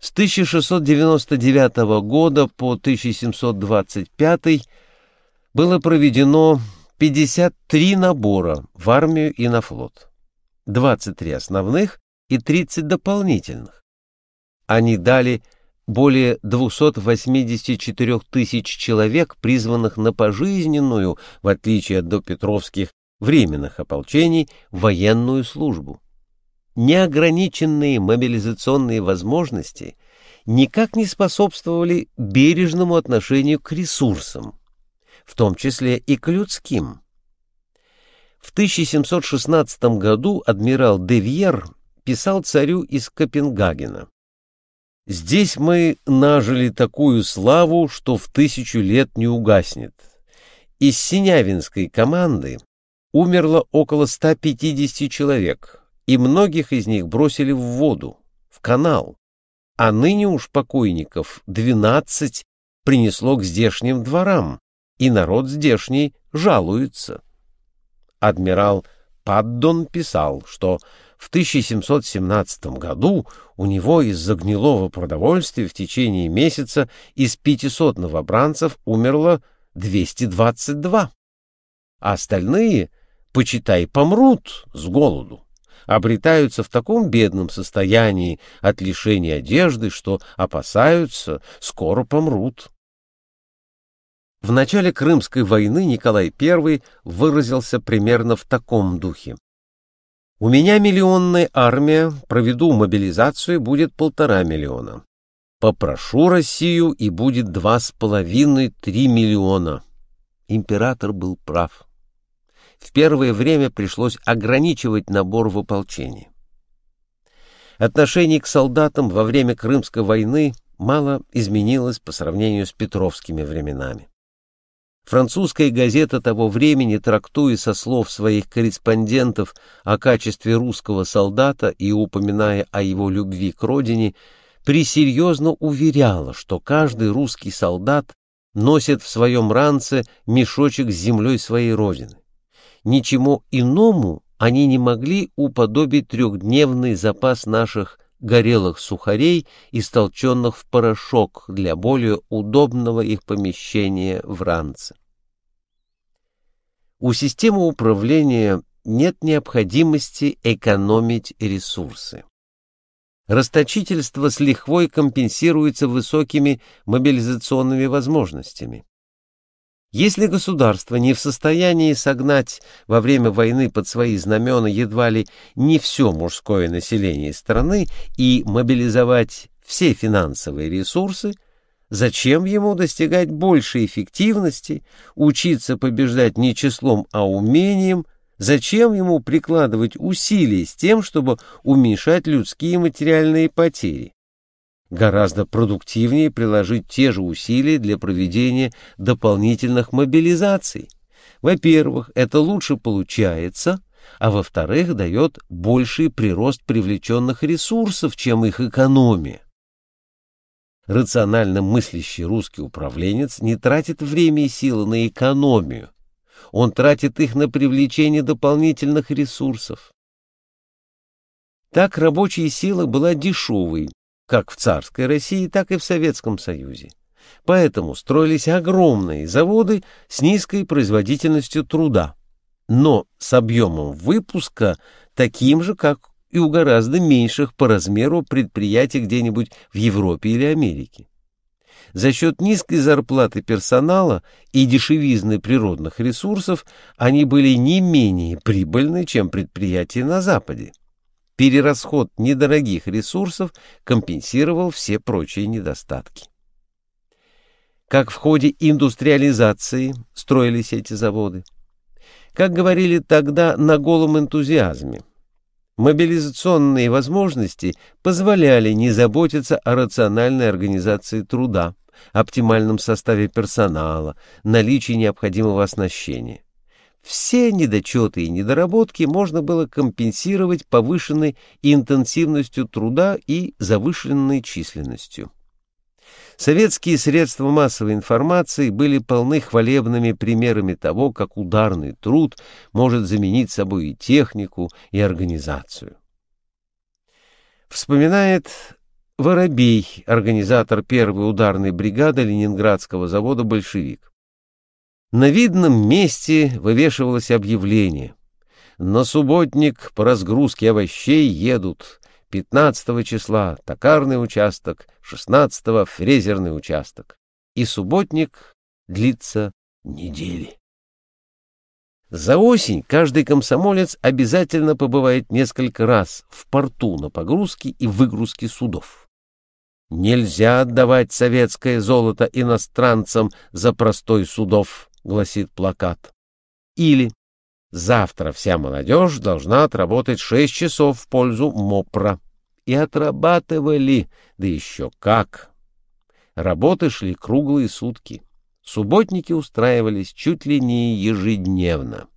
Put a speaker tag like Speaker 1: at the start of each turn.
Speaker 1: С 1699 года по 1725 было проведено 53 набора в армию и на флот, 23 основных и 30 дополнительных. Они дали более 284 тысяч человек, призванных на пожизненную, в отличие от допетровских временных ополчений, военную службу. Неограниченные мобилизационные возможности никак не способствовали бережному отношению к ресурсам, в том числе и к людским. В 1716 году адмирал Девьер писал царю из Копенгагена. Здесь мы нажили такую славу, что в тысячу лет не угаснет. Из Синявинской команды умерло около 150 человек, и многих из них бросили в воду, в канал. А ныне уж покойников 12 принесло к здешним дворам, и народ здешний жалуется. Адмирал Паддон писал, что в 1717 году у него из-за гнилого продовольствия в течение месяца из 500 новобранцев умерло 222, а остальные, почитай, помрут с голоду, обретаются в таком бедном состоянии от лишения одежды, что опасаются, скоро помрут. В начале Крымской войны Николай I выразился примерно в таком духе. У меня миллионная армия, проведу мобилизацию, будет полтора миллиона. Попрошу Россию, и будет два с половиной-три миллиона. Император был прав. В первое время пришлось ограничивать набор в ополчении. Отношение к солдатам во время Крымской войны мало изменилось по сравнению с петровскими временами. Французская газета того времени, трактуя со слов своих корреспондентов о качестве русского солдата и упоминая о его любви к родине, пресерьезно уверяла, что каждый русский солдат носит в своем ранце мешочек с землей своей родины. Ничему иному они не могли уподобить трехдневный запас наших горелых сухарей, истолченных в порошок для более удобного их помещения в ранце. У системы управления нет необходимости экономить ресурсы. Расточительство с лихвой компенсируется высокими мобилизационными возможностями. Если государство не в состоянии согнать во время войны под свои знамена едва ли не все мужское население страны и мобилизовать все финансовые ресурсы, зачем ему достигать большей эффективности, учиться побеждать не числом, а умением, зачем ему прикладывать усилия с тем, чтобы уменьшать людские материальные потери? Гораздо продуктивнее приложить те же усилия для проведения дополнительных мобилизаций. Во-первых, это лучше получается, а во-вторых, дает больший прирост привлеченных ресурсов, чем их экономия. Рационально мыслящий русский управленец не тратит время и силы на экономию, он тратит их на привлечение дополнительных ресурсов. Так рабочая сила была дешевой, как в царской России, так и в Советском Союзе. Поэтому строились огромные заводы с низкой производительностью труда, но с объемом выпуска таким же, как и у гораздо меньших по размеру предприятий где-нибудь в Европе или Америке. За счет низкой зарплаты персонала и дешевизны природных ресурсов они были не менее прибыльны, чем предприятия на Западе перерасход недорогих ресурсов компенсировал все прочие недостатки. Как в ходе индустриализации строились эти заводы? Как говорили тогда на голом энтузиазме, мобилизационные возможности позволяли не заботиться о рациональной организации труда, оптимальном составе персонала, наличии необходимого оснащения. Все недочеты и недоработки можно было компенсировать повышенной интенсивностью труда и завышенной численностью. Советские средства массовой информации были полны хвалебными примерами того, как ударный труд может заменить собой и технику, и организацию. Вспоминает Воробей, организатор первой ударной бригады Ленинградского завода «Большевик». На видном месте вывешивалось объявление. На субботник по разгрузке овощей едут 15 числа токарный участок, 16 фрезерный участок. И субботник длится недели. За осень каждый комсомолец обязательно побывает несколько раз в порту на погрузке и выгрузке судов. Нельзя отдавать советское золото иностранцам за простой судов гласит плакат. Или «Завтра вся молодежь должна отработать шесть часов в пользу МОПРа». И отрабатывали, да еще как. Работы шли круглые сутки. Субботники устраивались чуть ли не ежедневно.